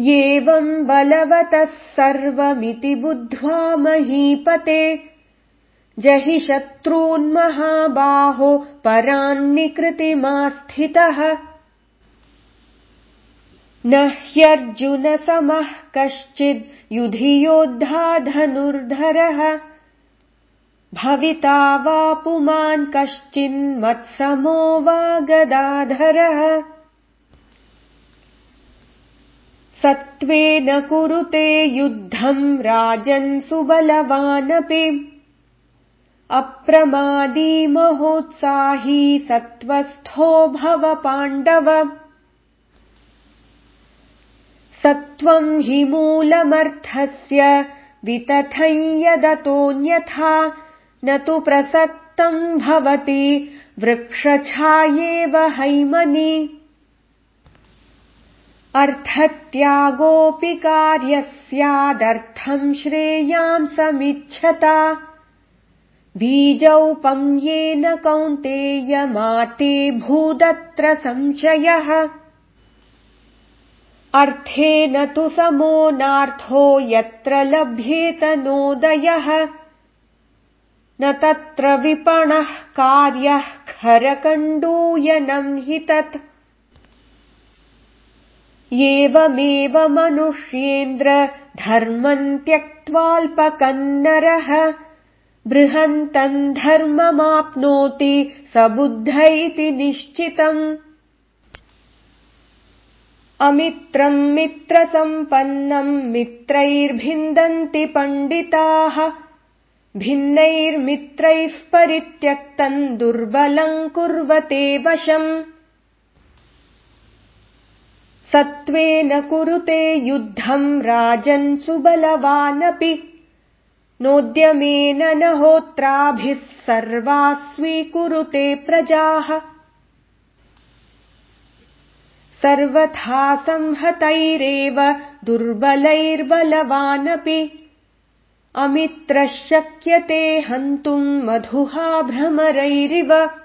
एवम् बलवतः सर्वमिति बुद्ध्वा महीपते। जहि शत्रून्महाबाहो परान्निकृतिमास्थितः। न ह्यर्जुनसमः कश्चिद् युधियोद्धा धनुर्धरः। भविता वा पुमान् कश्चिन्मत्समो वा गदाधरः सत्त्वेन कुरुते युद्धम् राजन् सुबलवानपि। अप्रमादी महोत्साही सत्त्वस्थो भव पाण्डव। सत्त्वम् हि मूलमर्थस्य वितथम् यदतोऽन्यथा न तु प्रसक्तम् भवति वृक्षछायेव हैमनि अर्थत्यागोऽपि कार्यस्यादर्थम् श्रेयांसमिच्छता बीजौपम् येन कौन्तेयमाते भूदत्र संशयः। अर्थेन तु समो नार्थो यत्र लभ्येत नोदयः। न तत्र विपणः कार्यः खरकण्डूयनम् हि तत् एवमेव मनुष्येन्द्र धर्मम् त्यक्त्वाल्पकन्नरः। बृहन्तम् धर्ममाप्नोति स बुद्ध इति निश्चितम्। अमित्रम् मित्रसम्पन्नम् मित्रैर्भिन्दन्ति पण्डिताः। भिन्नैर्मित्रैः परित्यक्तम् दुर्बलम् कुर्वते वशम् सत्त्वेन कुरुते युद्धम् राजन् सुबलवानपि। नोद्यमेन न होत्राभिः सर्वा स्वीकुरुते प्रजाः। सर्वथा संहतैरेव दुर्बलैर्बलवानपि। अमित्रः शक्यते हन्तुम् मधुहा भ्रमरैरिव